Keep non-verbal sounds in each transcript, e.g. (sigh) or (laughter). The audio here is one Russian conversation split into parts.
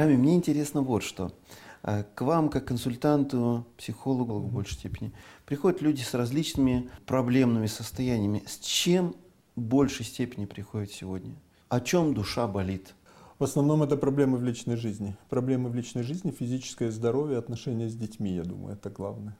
Рами, мне интересно вот что. Э, к вам, как консультанту, психологу в большей степени, приходят люди с различными проблемными состояниями. С чем в большей степени приходят сегодня? О чем душа болит? В основном это проблемы в личной жизни. Проблемы в личной жизни, физическое здоровье, отношения с детьми, я думаю, это главное.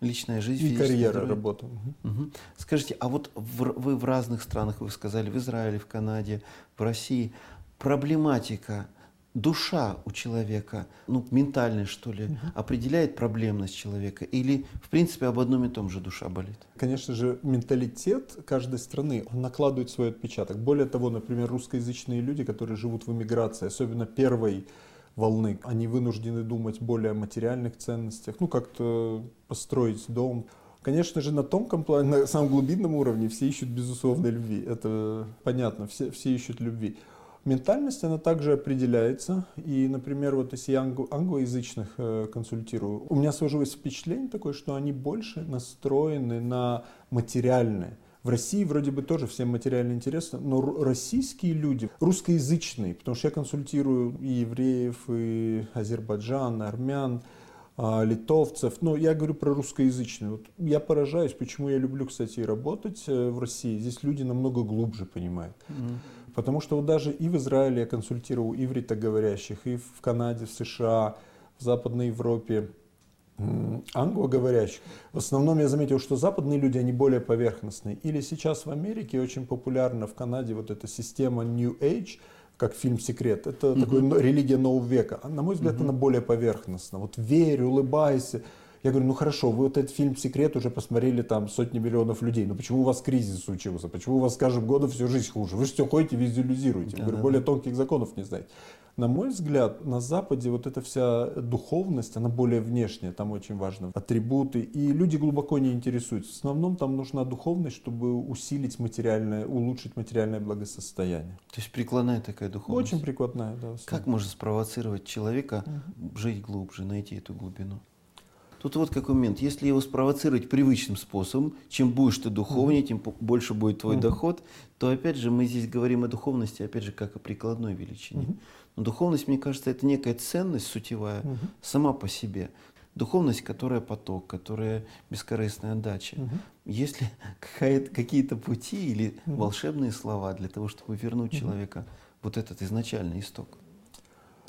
Личная жизнь, и карьера, здоровье. работа. Угу. Скажите, а вот в, вы в разных странах, вы сказали, в Израиле, в Канаде, в России, проблематика – душа у человека, ну, ментальная, что ли, угу. определяет проблемность человека? Или, в принципе, об одном и том же душа болит? Конечно же, менталитет каждой страны накладывает свой отпечаток. Более того, например, русскоязычные люди, которые живут в эмиграции, особенно первой волны, они вынуждены думать более о материальных ценностях, ну, как-то построить дом. Конечно же, на том на самом глубинном уровне все ищут безусловной любви. Это понятно, все, все ищут любви. Ментальность, она также определяется. И, например, вот если я англо- англоязычных э, консультирую, у меня сложилось впечатление такое, что они больше настроены на материальное. В России вроде бы тоже всем материально интересно, но российские люди, русскоязычные, потому что я консультирую и евреев, и Азербайджан, армян, а, литовцев, но я говорю про русскоязычные. Вот я поражаюсь, почему я люблю, кстати, работать э, в России. Здесь люди намного глубже понимают. Mm-hmm. Потому что вот даже и в Израиле я консультировал ивритоговорящих, и в Канаде, в США, в Западной Европе англоговорящих. В основном я заметил, что западные люди, они более поверхностные. Или сейчас в Америке очень популярна в Канаде вот эта система New Age, как фильм «Секрет». Это uh-huh. такой религия нового века. А, на мой взгляд, uh-huh. она более поверхностна. Вот верь, улыбайся. Я говорю, ну хорошо, вы вот этот фильм «Секрет» уже посмотрели там сотни миллионов людей. Но почему у вас кризис случился? Почему у вас с каждым годом всю жизнь хуже? Вы же все ходите, визуализируете. Я говорю, более тонких законов не знаете. На мой взгляд, на Западе вот эта вся духовность, она более внешняя, там очень важно атрибуты, и люди глубоко не интересуются. В основном там нужна духовность, чтобы усилить материальное, улучшить материальное благосостояние. То есть прикладная такая духовность? Очень прикладная, да. Как можно спровоцировать человека угу. жить глубже, найти эту глубину? Тут вот какой момент. Если его спровоцировать привычным способом, чем будешь ты духовнее, тем больше будет твой доход, то опять же мы здесь говорим о духовности, опять же, как о прикладной величине. Но духовность, мне кажется, это некая ценность сутевая сама по себе. Духовность, которая поток, которая бескорыстная отдача. Угу. Есть ли какие-то пути или волшебные слова для того, чтобы вернуть человека вот этот изначальный исток?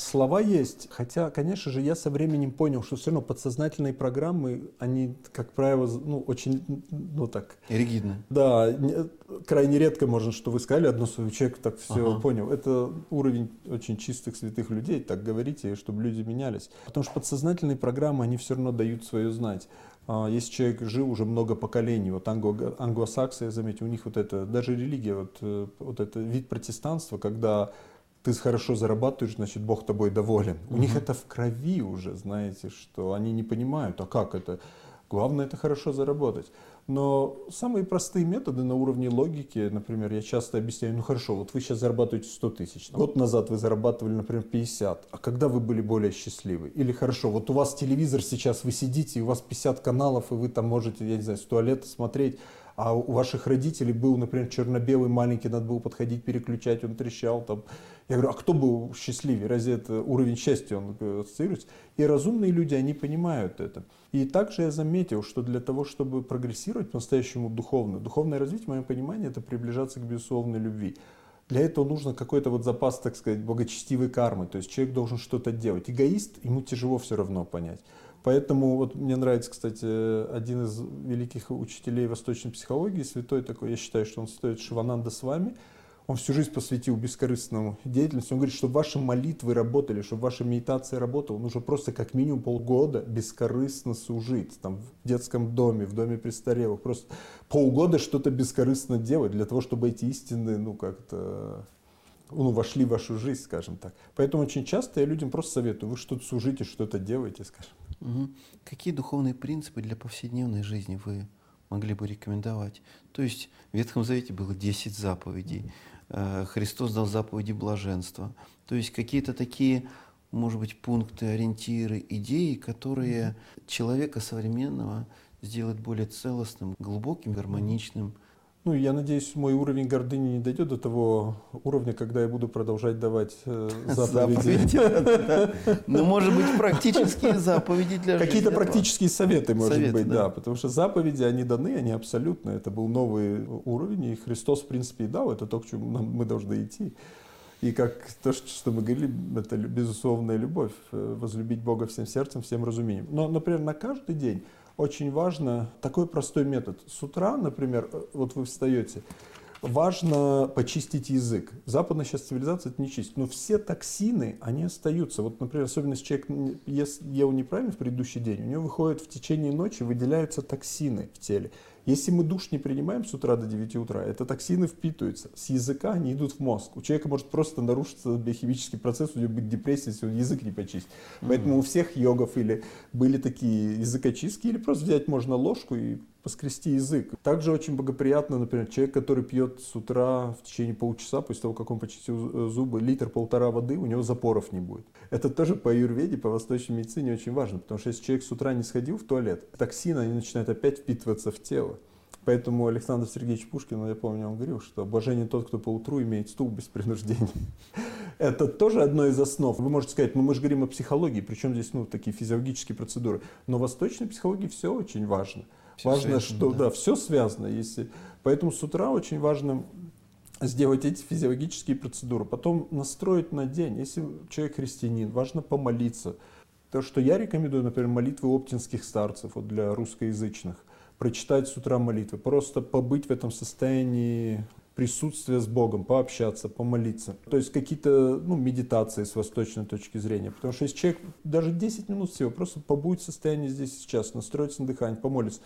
Слова есть, хотя, конечно же, я со временем понял, что все равно подсознательные программы, они, как правило, ну, очень, ну так... Ригидны. Да, не, крайне редко можно, что вы сказали одно свое, человек так все ага. понял. Это уровень очень чистых, святых людей, так говорите, чтобы люди менялись. Потому что подсознательные программы, они все равно дают свое знать. А, если человек жил уже много поколений, вот англо, англосаксы, я заметил, у них вот это, даже религия, вот, э, вот это вид протестанства, когда ты хорошо зарабатываешь, значит, Бог тобой доволен. У них это в крови уже, знаете, что они не понимают, а как это? Главное это хорошо заработать. Но самые простые методы на уровне логики, например, я часто объясняю, ну хорошо, вот вы сейчас зарабатываете 100 тысяч, год назад вы зарабатывали, например, 50, а когда вы были более счастливы? Или хорошо, вот у вас телевизор сейчас, вы сидите, и у вас 50 каналов, и вы там можете, я не знаю, с туалета смотреть, а у ваших родителей был, например, черно-белый маленький, надо было подходить, переключать, он трещал там. Я говорю, а кто был счастливее? Разве это уровень счастья, он ассоциируется? И разумные люди, они понимают это. И также я заметил, что для того, чтобы прогрессировать по-настоящему духовно, духовное развитие, в моем понимании, это приближаться к безусловной любви. Для этого нужно какой-то вот запас, так сказать, благочестивой кармы. То есть человек должен что-то делать. Эгоист, ему тяжело все равно понять. Поэтому вот мне нравится, кстати, один из великих учителей восточной психологии, святой такой, я считаю, что он стоит Шивананда с вами. Он всю жизнь посвятил бескорыстному деятельности. Он говорит, чтобы ваши молитвы работали, чтобы ваша медитация работала, нужно просто как минимум полгода бескорыстно служить. Там в детском доме, в доме престарелых. Просто полгода что-то бескорыстно делать для того, чтобы эти истины, ну, как-то ну, вошли в вашу жизнь, скажем так. Поэтому очень часто я людям просто советую, вы что-то служите, что-то делаете, скажем. Угу. Какие духовные принципы для повседневной жизни вы могли бы рекомендовать? То есть в Ветхом Завете было 10 заповедей, угу. Христос дал заповеди блаженства. То есть какие-то такие, может быть, пункты, ориентиры, идеи, которые человека современного сделают более целостным, глубоким, гармоничным, Ну, я надеюсь, мой уровень гордыни не дойдет до того уровня, когда я буду продолжать давать э, (laughs) заповеди. (laughs) Ну, может быть, практические заповеди для жизни. Какие-то практические советы, может быть, да. Потому что заповеди, они даны, они абсолютно. Это был новый уровень, и Христос, в принципе, и дал. Это то, к чему мы должны идти. И как то, что мы говорили, это безусловная любовь. Э, возлюбить Бога всем сердцем, всем разумением. Но, например, на каждый день очень важно такой простой метод. С утра, например, э, вот вы встаете, важно почистить язык. Западная сейчас цивилизация это не чистит. Но все токсины, они остаются. Вот, например, особенно если человек ест, ел неправильно в предыдущий день, у него выходит в течение ночи, выделяются токсины в теле. Если мы душ не принимаем с утра до 9 утра, это токсины впитываются. С языка они идут в мозг. У человека может просто нарушиться биохимический процесс, у него быть депрессия, если он язык не почистит. Mm-hmm. Поэтому у всех йогов или были такие языкочистки, или просто взять можно ложку и поскрести язык. Также очень благоприятно, например, человек, который пьет с утра в течение полчаса, после того, как он почистил зубы, литр-полтора воды, у него запоров не будет. Это тоже по аюрведе, по восточной медицине очень важно, потому что если человек с утра не сходил в туалет, токсины, они начинают опять впитываться в тело. Поэтому Александр Сергеевич Пушкин, ну, я помню, он говорил, что блажение тот, кто по утру имеет стул без принуждения. (laughs) Это тоже одно из основ. Вы можете сказать, ну мы же говорим о психологии, причем здесь ну, такие физиологические процедуры. Но в восточной психологии все очень важно. Все важно, связано, что да. да, все связано. Если... Поэтому с утра очень важно сделать эти физиологические процедуры, потом настроить на день. Если человек христианин, важно помолиться. То, что я рекомендую, например, молитвы оптинских старцев вот для русскоязычных прочитать с утра молитвы, просто побыть в этом состоянии присутствия с Богом, пообщаться, помолиться. То есть какие-то ну, медитации с восточной точки зрения. Потому что если человек даже 10 минут всего просто побудет в состоянии здесь сейчас, настроится на дыхание, помолится,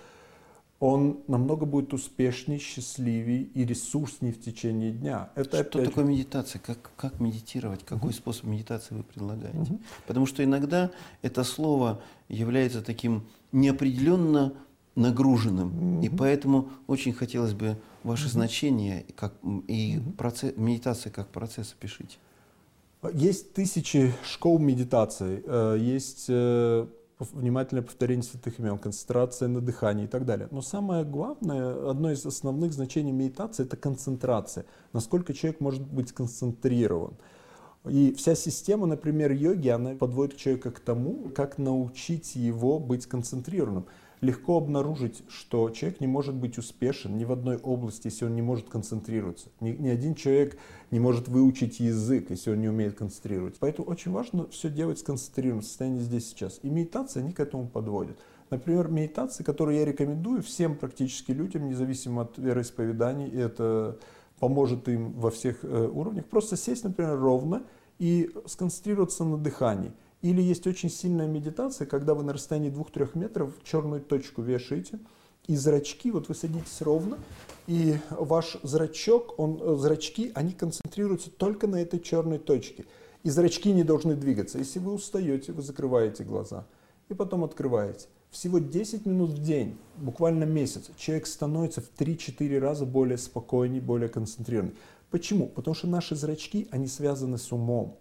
он намного будет успешнее, счастливее и ресурснее в течение дня. Это что опять... такое медитация? Как, как медитировать? Какой угу. способ медитации вы предлагаете? Угу. Потому что иногда это слово является таким неопределенно нагруженным. Mm-hmm. И поэтому очень хотелось бы ваше mm-hmm. значение как, и mm-hmm. процесс, медитация как процесс опишите. Есть тысячи школ медитации, э, есть э, внимательное повторение святых имен, концентрация на дыхании и так далее. Но самое главное, одно из основных значений медитации – это концентрация. Насколько человек может быть сконцентрирован. И вся система, например, йоги, она подводит человека к тому, как научить его быть сконцентрированным легко обнаружить, что человек не может быть успешен ни в одной области, если он не может концентрироваться. Ни, ни один человек не может выучить язык, если он не умеет концентрироваться. Поэтому очень важно все делать сконцентрированно в состоянии здесь сейчас. И медитация, они к этому подводят. Например, медитации, которые я рекомендую всем практически людям, независимо от вероисповеданий, и это поможет им во всех э, уровнях, просто сесть, например, ровно и сконцентрироваться на дыхании – или есть очень сильная медитация, когда вы на расстоянии 2-3 метров черную точку вешаете, и зрачки, вот вы садитесь ровно, и ваш зрачок, он, э, зрачки, они концентрируются только на этой черной точке. И зрачки не должны двигаться. Если вы устаете, вы закрываете глаза и потом открываете. Всего 10 минут в день, буквально месяц, человек становится в 3-4 раза более спокойней, более концентрированный. Почему? Потому что наши зрачки, они связаны с умом.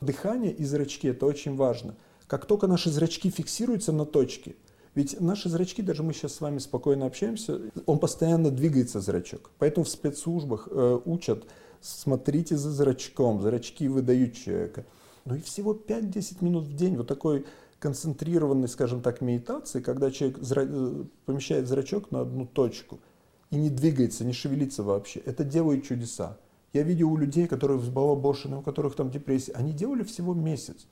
Дыхание и зрачки – это очень важно. Как только наши зрачки фиксируются на точке, ведь наши зрачки, даже мы сейчас с вами спокойно общаемся, он постоянно двигается, зрачок. Поэтому в спецслужбах э, учат, смотрите за зрачком, зрачки выдают человека. Ну и всего 5-10 минут в день вот такой концентрированной, скажем так, медитации, когда человек зра... Э, помещает зрачок на одну точку и не двигается, не шевелится вообще. Это делает чудеса. Я видел у людей, которые взбалобошены, у которых там депрессия, они делали всего месяц.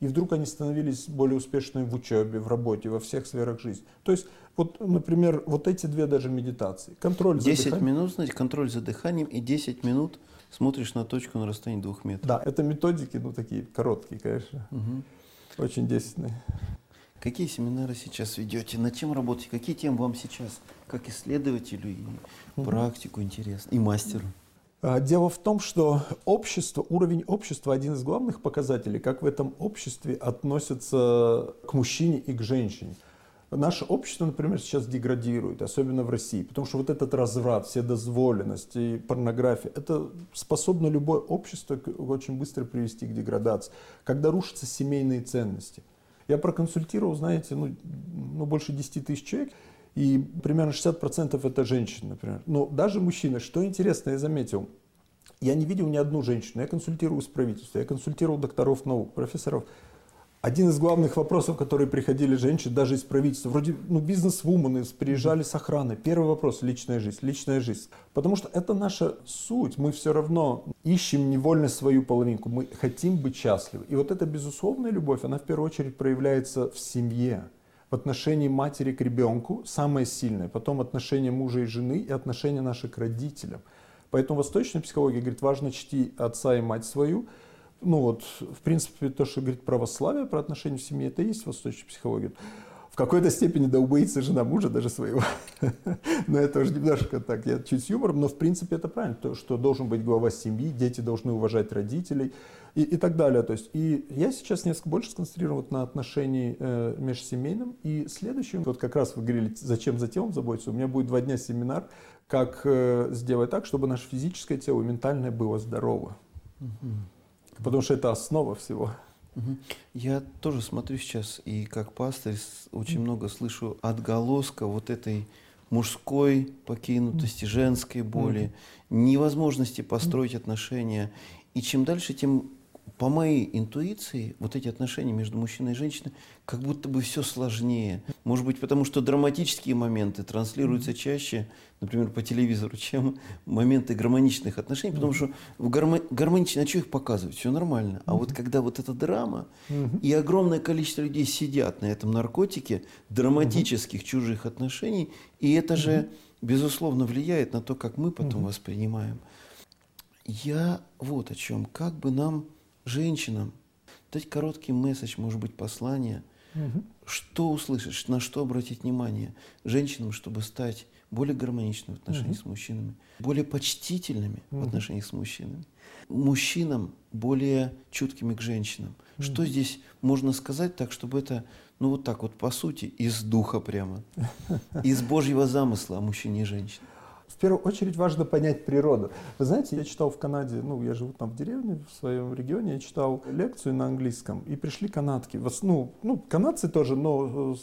И вдруг они становились более успешными в учебе, в работе, во всех сферах жизни. То есть, вот, например, вот эти две даже медитации. Контроль за 10 дыханием. минут, значит, контроль за дыханием и 10 минут смотришь на точку на расстоянии двух метров. Да, это методики, ну, такие короткие, конечно. Угу. Очень действенные. Какие семинары сейчас ведете? Над чем работаете? Какие темы вам сейчас, как исследователю и угу. практику интересны, и мастеру? А, дело в том, что общество, уровень общества один из главных показателей, как в этом обществе относятся к мужчине и к женщине. Наше общество, например, сейчас деградирует, особенно в России, потому что вот этот разврат, вседозволенность и порнография, это способно любое общество очень быстро привести к деградации, когда рушатся семейные ценности. Я проконсультировал, знаете, ну, ну больше 10 тысяч человек, И примерно 60% это женщины, например. Но даже мужчины, что интересно, я заметил, я не видел ни одну женщину, я консультирую с правительством, я консультировал докторов наук, профессоров. Один из главных вопросов, которые приходили женщины, даже из правительства, вроде ну, бизнес-вумены приезжали с охраны. Первый вопрос – личная жизнь, личная жизнь. Потому что это наша суть. Мы все равно ищем невольно свою половинку. Мы хотим быть счастливы. И вот эта безусловная любовь, она в первую очередь проявляется в семье. В отношении матери к ребенку самое сильное. Потом отношения мужа и жены и отношения наши к родителям. Поэтому восточная психология говорит, важно чти отца и мать свою – ну вот, в принципе, то, что говорит православие про отношения в семье, это и есть восточная психология. В какой-то степени да убоится жена мужа даже своего. (laughs) но это уже немножко так, я чуть с юмором, но в принципе это правильно, то, что должен быть глава семьи, дети должны уважать родителей и, и так далее. То есть, и я сейчас несколько больше сконцентрирован вот на отношении э, межсемейном. И следующим, вот как раз вы говорили, зачем за телом заботиться, у меня будет два дня семинар, как э, сделать так, чтобы наше физическое тело и ментальное было здорово. Угу. Потому что это основа всего. Я тоже смотрю сейчас и как пастырь очень много слышу отголоска вот этой мужской покинутости, женской боли, невозможности построить отношения. И чем дальше, тем по моей интуиции, вот эти отношения между мужчиной и женщиной, как будто бы все сложнее. Может быть, потому что драматические моменты транслируются чаще, например, по телевизору, чем моменты гармоничных отношений, потому что в гармо... гармонично, а что их показывать? Все нормально. А вот когда вот эта драма, и огромное количество людей сидят на этом наркотике драматических чужих отношений, и это же, безусловно, влияет на то, как мы потом воспринимаем. Я вот о чем. Как бы нам женщинам дать короткий месседж, может быть, послание, угу. что услышать, на что обратить внимание женщинам, чтобы стать более гармоничными в отношениях угу. с мужчинами, более почтительными угу. в отношениях с мужчинами, мужчинам более чуткими к женщинам. Угу. Что здесь можно сказать так, чтобы это, ну вот так вот по сути, из духа прямо, из Божьего замысла о мужчине и женщине? Первую очередь важно понять природу. Вы знаете, я читал в Канаде, ну, я живу там в деревне, в своем регионе, я читал лекцию на английском, и пришли канадки. Ну, ну канадцы тоже, но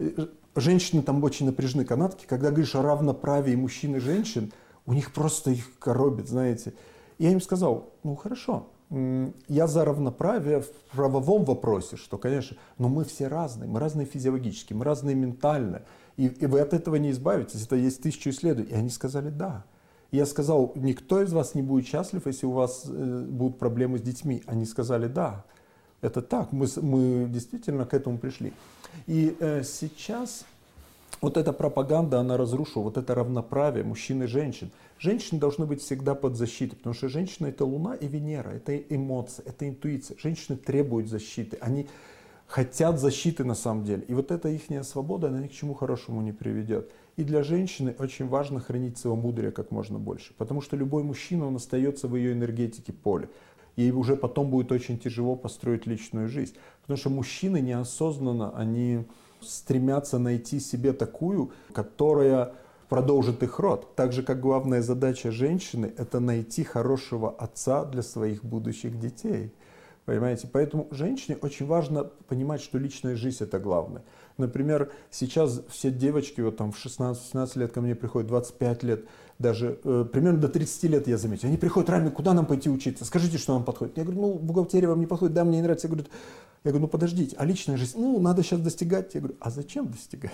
э, женщины там очень напряжены, канадки. Когда говоришь о равноправии мужчин и женщин, у них просто их коробит, знаете. Я им сказал, ну, хорошо, я за равноправие в правовом вопросе, что, конечно, но мы все разные, мы разные физиологически, мы разные ментально. И, и вы от этого не избавитесь. Это есть тысячу исследований. И они сказали «да». Я сказал, никто из вас не будет счастлив, если у вас э, будут проблемы с детьми. Они сказали «да». Это так, мы, мы действительно к этому пришли. И э, сейчас вот эта пропаганда, она разрушила, вот это равноправие мужчин и женщин. Женщины должны быть всегда под защитой, потому что женщина это Луна и Венера, это эмоции, это интуиция. Женщины требуют защиты, они хотят защиты на самом деле. И вот эта их свобода, она ни к чему хорошему не приведет. И для женщины очень важно хранить своего мудрия как можно больше. Потому что любой мужчина, он остается в ее энергетике поле. Ей уже потом будет очень тяжело построить личную жизнь. Потому что мужчины неосознанно, они стремятся найти себе такую, которая продолжит их род. Так же, как главная задача женщины – это найти хорошего отца для своих будущих детей. Понимаете? Поэтому женщине очень важно понимать, что личная жизнь это главное. Например, сейчас все девочки вот там в 16-17 лет ко мне приходят, 25 лет, даже э, примерно до 30 лет я заметил. Они приходят, Рами, куда нам пойти учиться? Скажите, что нам подходит. Я говорю, ну, бухгалтерия вам не подходит, да, мне не нравится. Я говорю, я говорю, ну подождите, а личная жизнь? Ну, надо сейчас достигать. Я говорю, а зачем достигать?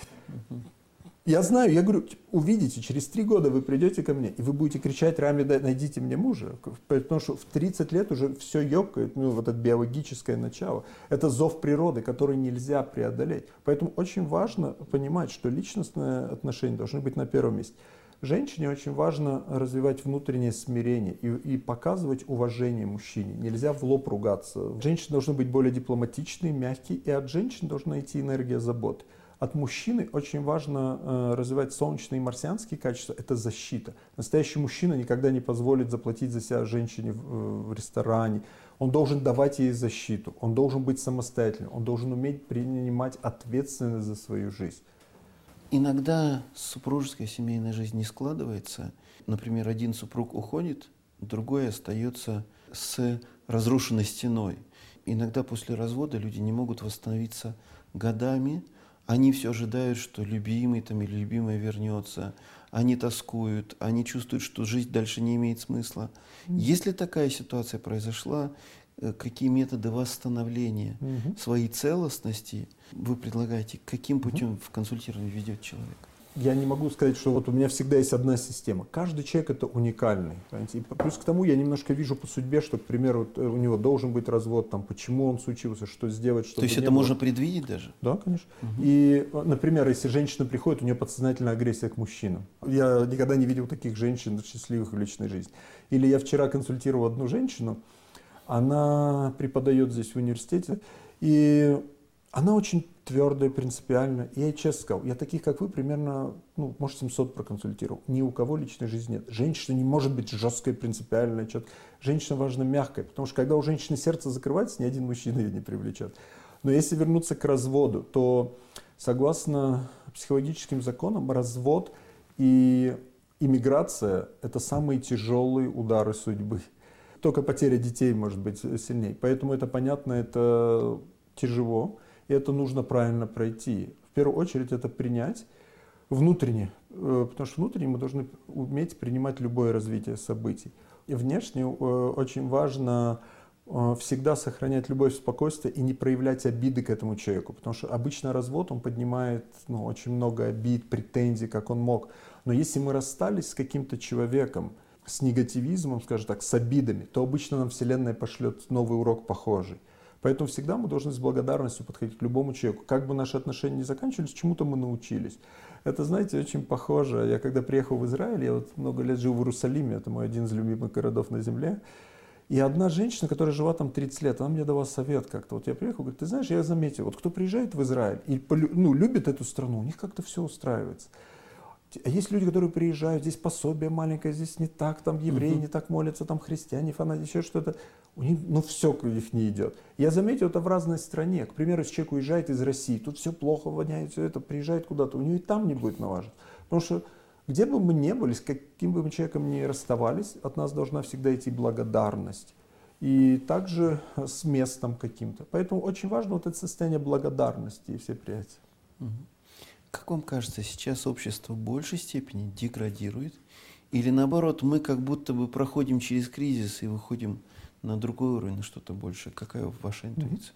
Я знаю, я говорю, увидите, через три года вы придете ко мне, и вы будете кричать, Рами, найдите мне мужа. Потому что в 30 лет уже все ёкает, ну, вот это биологическое начало. Это зов природы, который нельзя преодолеть. Поэтому очень важно понимать, что личностные отношения должны быть на первом месте. Женщине очень важно развивать внутреннее смирение и, и показывать уважение мужчине. Нельзя в лоб ругаться. Женщины должны быть более дипломатичные, мягкие, и от женщин должна идти энергия заботы. От мужчины очень важно э, развивать солнечные и марсианские качества. Это защита. Настоящий мужчина никогда не позволит заплатить за себя женщине в, э, в ресторане. Он должен давать ей защиту. Он должен быть самостоятельным. Он должен уметь принимать ответственность за свою жизнь. Иногда супружеская семейная жизнь не складывается. Например, один супруг уходит, другой остается с разрушенной стеной. Иногда после развода люди не могут восстановиться годами, они все ожидают, что любимый там или любимая вернется, они тоскуют, они чувствуют, что жизнь дальше не имеет смысла. Mm-hmm. Если такая ситуация произошла, какие методы восстановления mm-hmm. своей целостности вы предлагаете, каким путем mm-hmm. в консультировании ведет человек? я не могу сказать, что вот у меня всегда есть одна система. Каждый человек это уникальный. И плюс к тому я немножко вижу по судьбе, что, к примеру, э, у него должен быть развод, там, почему он случился, что сделать, чтобы То есть это было. можно предвидеть даже? Да, конечно. Угу. И, например, если женщина приходит, у нее подсознательная агрессия к мужчинам. Я никогда не видел таких женщин счастливых в личной жизни. Или я вчера консультировал одну женщину, она преподает здесь в университете, и она очень твердая, принципиальная. Я ей честно сказал, я таких, как вы, примерно, ну, может, 700 проконсультировал. Ни у кого личной жизни нет. Женщина не может быть жесткой, принципиальной. Четкой. Женщина важна мягкая, потому что когда у женщины сердце закрывается, ни один мужчина ее не привлечет. Но если вернуться к разводу, то согласно психологическим законам, развод и иммиграция – это самые тяжелые удары судьбы. Только потеря детей может быть сильнее. Поэтому это понятно, это тяжело. И это нужно правильно пройти. В первую очередь это принять внутренне, э, потому что внутренне мы должны уметь принимать любое развитие событий. И внешне э, очень важно э, всегда сохранять любовь, спокойствие и не проявлять обиды к этому человеку. Потому что обычно развод, он поднимает ну, очень много обид, претензий, как он мог. Но если мы расстались с каким-то человеком, с негативизмом, скажем так, с обидами, то обычно нам Вселенная пошлет новый урок похожий. Поэтому всегда мы должны с благодарностью подходить к любому человеку. Как бы наши отношения не заканчивались, чему-то мы научились. Это, знаете, очень похоже. Я когда приехал в Израиль, я вот много лет жил в Иерусалиме, это мой один из любимых городов на земле. И одна женщина, которая жила там 30 лет, она мне дала совет как-то. Вот я приехал, говорит, ты знаешь, я заметил, вот кто приезжает в Израиль и ну, любит эту страну, у них как-то все устраивается. А есть люди, которые приезжают, здесь пособие маленькое, здесь не так, там евреи не так молятся, там христиане, фанаты, еще что-то. У них, ну, все к них не идет. Я заметил это в разной стране. К примеру, если человек уезжает из России, тут все плохо воняет, все это, приезжает куда-то, у него и там не будет налажено. Потому что где бы мы ни были, с каким бы мы человеком ни расставались, от нас должна всегда идти благодарность. И также с местом каким-то. Поэтому очень важно вот это состояние благодарности и все приятия. Как вам кажется, сейчас общество в большей степени деградирует? Или наоборот, мы как будто бы проходим через кризис и выходим на другой уровень, на что-то больше? Какая ваша интуиция?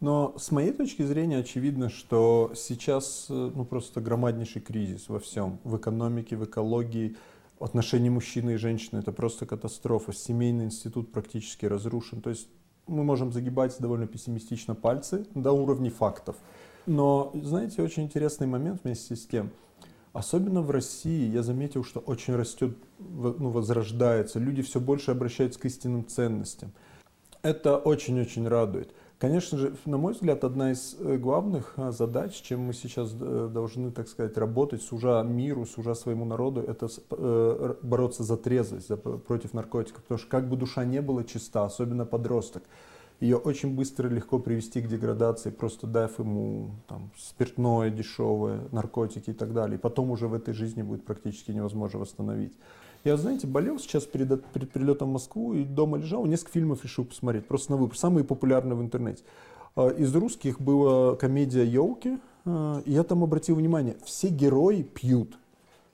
Но с моей точки зрения очевидно, что сейчас э, ну, просто громаднейший кризис во всем. В экономике, в экологии, отношении мужчины и женщины. Это просто катастрофа. Семейный институт практически разрушен. То есть мы можем загибать довольно пессимистично пальцы до уровня фактов. Но, знаете, очень интересный момент вместе с тем. Особенно в России я заметил, что очень растет, ну, возрождается. Люди все больше обращаются к истинным ценностям. Это очень-очень радует. Конечно же, на мой взгляд, одна из э, главных а, задач, чем мы сейчас э, должны, так сказать, работать, сужа миру, сужа своему народу, это э, бороться за трезвость, против наркотиков. Потому что как бы душа не была чиста, особенно подросток, ее очень быстро легко привести к деградации, просто дав ему там, спиртное дешевое, наркотики и так далее. И потом уже в этой жизни будет практически невозможно восстановить. Я, знаете, болел сейчас перед, перед прилетом в Москву и дома лежал, несколько фильмов решил посмотреть, просто на выбор, самые популярные в интернете. А, из русских была комедия «Елки», а, и я там обратил внимание, все герои пьют.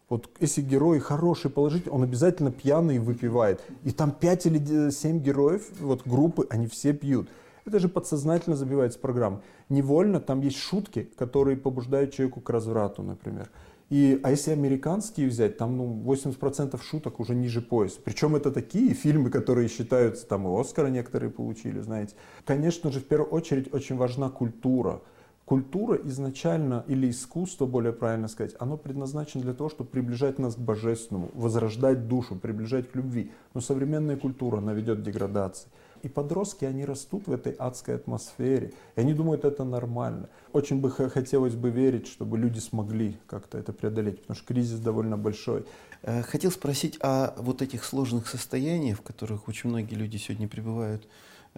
Вот если герой хороший, положительный, он обязательно пьяный выпивает. И там 5 или 7 героев, вот группы, они все пьют. Это же подсознательно забивается программа. Невольно там есть шутки, которые побуждают человеку к разврату, например. И, а если американские взять, там ну, 80% шуток уже ниже пояса. Причем это такие фильмы, которые считаются, там и Оскара некоторые получили, знаете. Конечно же, в первую очередь очень важна культура. Культура изначально, или искусство, более правильно сказать, оно предназначено для того, чтобы приближать нас к божественному, возрождать душу, приближать к любви. Но современная культура, она ведет к деградации. И подростки, они растут в этой адской атмосфере. И они думают, это нормально. Очень бы хотелось бы верить, чтобы люди смогли как-то это преодолеть, потому что кризис довольно большой. Э, хотел спросить о вот этих сложных состояниях, в которых очень многие люди сегодня пребывают.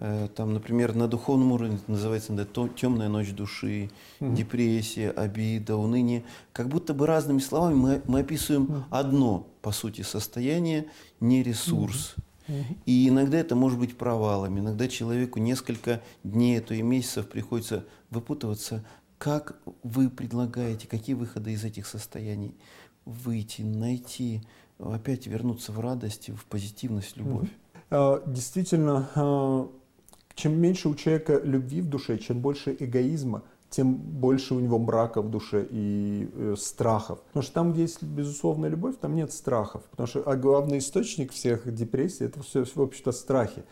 Э, там, например, на духовном уровне называется да, темная ночь души, угу. депрессия, обида, уныние. Как будто бы разными словами мы, мы описываем угу. одно, по сути, состояние, не ресурс. Угу. И иногда это может быть провалом, иногда человеку несколько дней, а то и месяцев приходится выпутываться. Как вы предлагаете, какие выходы из этих состояний выйти, найти, опять вернуться в радость, в позитивность, в любовь? А, действительно, а, чем меньше у человека любви в душе, чем больше эгоизма, тем больше у него мрака в душе и э, страхов. Потому что там, где есть безусловная любовь, там нет страхов. Потому что а главный источник всех депрессий это все, в общем-то, страхи.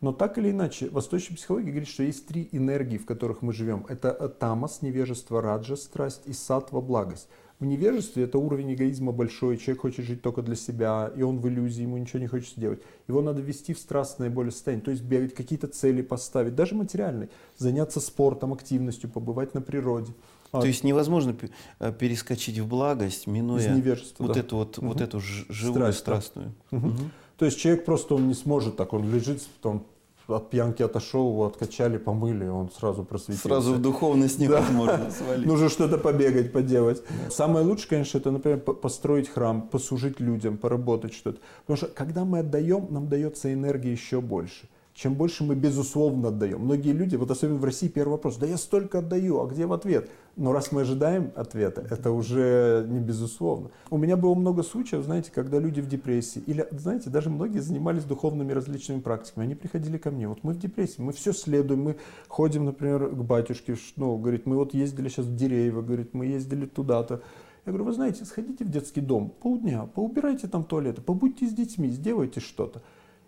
Но так или иначе, восточная психология говорит, что есть три энергии, в которых мы живем. Это тамас, невежество, раджа, страсть и сатва, благость. В невежестве это уровень эгоизма большой, человек хочет жить только для себя, и он в иллюзии, ему ничего не хочется делать. Его надо ввести в страстное более состояние, то есть бегать, какие-то цели поставить, даже материальные, заняться спортом, активностью, побывать на природе. То а, есть невозможно э, перескочить в благость, минуя вот да. эту вот, угу. вот эту живую Страсть, страстную. Угу. Угу. То есть человек просто он не сможет так, он лежит, потом от пьянки отошел, его откачали, помыли, он сразу просветился. Сразу в духовность невозможно да. свалить. Нужно что-то побегать, поделать. Самое лучшее, конечно, это, например, построить храм, послужить людям, поработать что-то. Потому что когда мы отдаем, нам дается энергия еще больше чем больше мы безусловно отдаем. Многие люди, вот особенно в России, первый вопрос, да я столько отдаю, а где в ответ? Но раз мы ожидаем ответа, это уже не безусловно. У меня было много случаев, знаете, когда люди в депрессии, или, знаете, даже многие занимались духовными различными практиками, они приходили ко мне, вот мы в депрессии, мы все следуем, мы ходим, например, к батюшке, ну, говорит, мы вот ездили сейчас в Деревьево, говорит, мы ездили туда-то. Я говорю, вы знаете, сходите в детский дом полдня, поубирайте там туалеты, побудьте с детьми, сделайте что-то.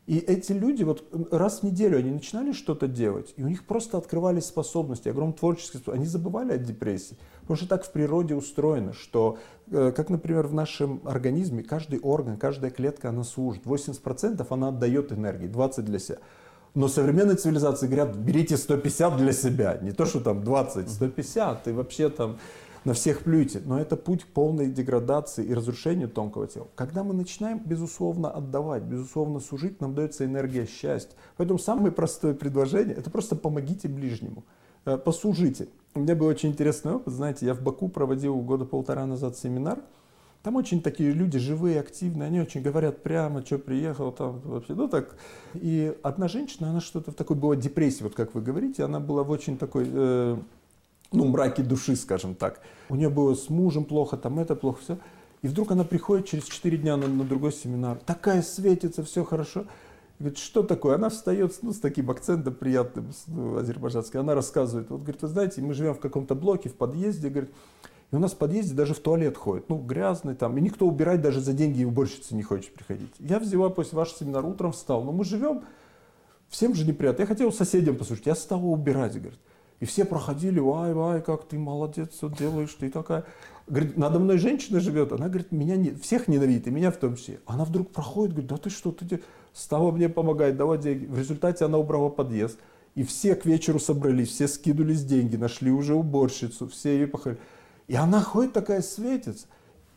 И эти люди вот раз в неделю они начинали что-то делать, и у них просто открывались способности, огромное творческое они забывали о депрессии. Потому что так в природе устроено, что, э, как, например, в нашем организме, каждый орган, каждая клетка, она служит. 80% она отдает энергии, 20% для себя. Но современные цивилизации говорят, берите 150 для себя, не то, что там 20, 150, и вообще там на всех плюйте. Но это путь полной деградации и разрушению тонкого тела. Когда мы начинаем, безусловно, отдавать, безусловно, служить, нам дается энергия счастья. Поэтому самое простое предложение – это просто помогите ближнему, э, послужите. У меня был очень интересный опыт. Знаете, я в Баку проводил года полтора назад семинар. Там очень такие люди живые, активные, они очень говорят прямо, что приехал, там вообще, ну так. И одна женщина, она что-то в такой была депрессии, вот как вы говорите, она была в очень такой э, ну, мраке души, скажем так. У нее было с мужем плохо, там это плохо, все. И вдруг она приходит через 4 дня на, на другой семинар, такая светится, все хорошо. Говорит, что такое? Она встает ну, с таким акцентом приятным, ну, азербайджанским. Она рассказывает, вот, говорит, вы знаете, мы живем в каком-то блоке, в подъезде, говорит, и у нас в подъезде даже в туалет ходит, ну, грязный там, и никто убирать даже за деньги и уборщицы не хочет приходить. Я взяла после вашего семинара, утром встал, но мы живем, всем же неприятно. Я хотел соседям послушать, я стал убирать, говорит. И все проходили, вай, вай, как ты молодец, все делаешь, ты такая. Говорит, надо мной женщина живет, она говорит, меня не, всех ненавидит, и меня в том числе. Она вдруг проходит, говорит, да ты что, ты стала мне помогать, давай деньги. В результате она убрала подъезд. И все к вечеру собрались, все скидывались деньги, нашли уже уборщицу, все ее похвалили. И она ходит такая светится.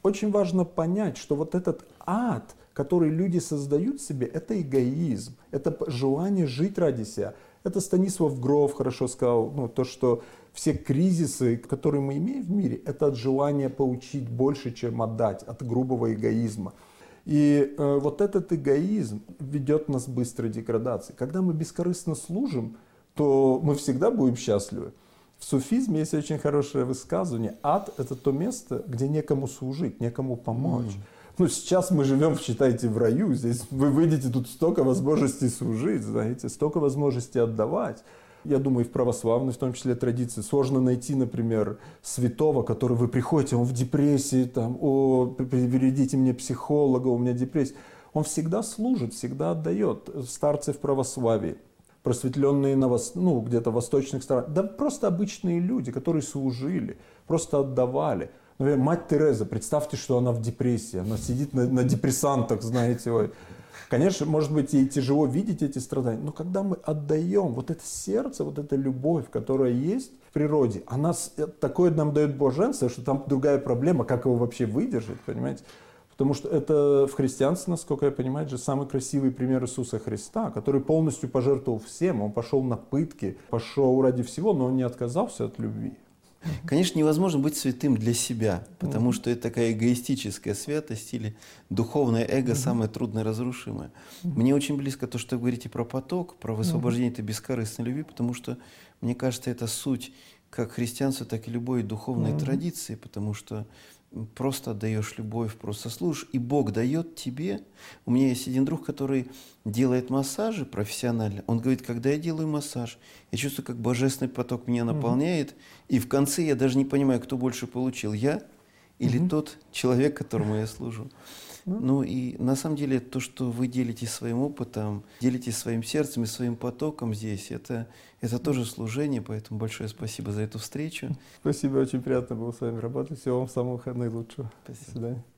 Очень важно понять, что вот этот ад, который люди создают себе, это эгоизм, это желание жить ради себя. Это Станислав Гров хорошо сказал, ну, то, что все кризисы, которые мы имеем в мире, это от желания получить больше, чем отдать, от грубого эгоизма. И э, вот этот эгоизм ведет нас к быстрой деградации. Когда мы бескорыстно служим, то мы всегда будем счастливы. В суфизме есть очень хорошее высказывание. Ад – это то место, где некому служить, некому помочь. Mm. Ну, сейчас мы живем, считайте, в раю. Здесь вы выйдете, тут столько возможностей служить, знаете, столько возможностей отдавать. Я думаю, и в православной, в том числе, традиции. Сложно найти, например, святого, который вы приходите, он в депрессии, там, о, переведите мне психолога, у меня депрессия. Он всегда служит, всегда отдает. Старцы в православии, просветленные на вос, ну, где-то восточных странах, да просто обычные люди, которые служили, просто отдавали. Например, мать Тереза, представьте, что она в депрессии, она сидит на, на депрессантах, знаете, ой. Конечно, может быть, ей тяжело видеть эти страдания, но когда мы отдаем вот это сердце, вот эта любовь, которая есть в природе, она э, такое нам дает блаженство, что там другая проблема, как его вообще выдержать, понимаете? Потому что это в христианстве, насколько я понимаю, же самый красивый пример Иисуса Христа, который полностью пожертвовал всем. Он пошел на пытки, пошел ради всего, но он не отказался от любви. (laughs) Конечно, невозможно быть святым для себя, потому что это такая эгоистическая святость или духовное эго самое трудное разрушимое. Мне очень близко то, что вы говорите про поток, про высвобождение этой бескорыстной любви, потому что, мне кажется, это суть как христианство, так и любой духовной традиции, потому что просто отдаешь любовь, просто служишь, и Бог дает тебе. У меня есть один друг, который делает массажи профессионально. Он говорит, когда я делаю массаж, я чувствую, как божественный поток меня наполняет, и в конце я даже не понимаю, кто больше получил, я или Мгм. тот человек, которому я служу. Ну. Ну и на самом деле то, что вы делитесь своим опытом, делитесь своим сердцем и своим потоком здесь, это, это тоже служение, поэтому большое спасибо за эту встречу. Спасибо, очень приятно было с вами работать. Всего вам самого наилучшего. До Спасибо. свидания.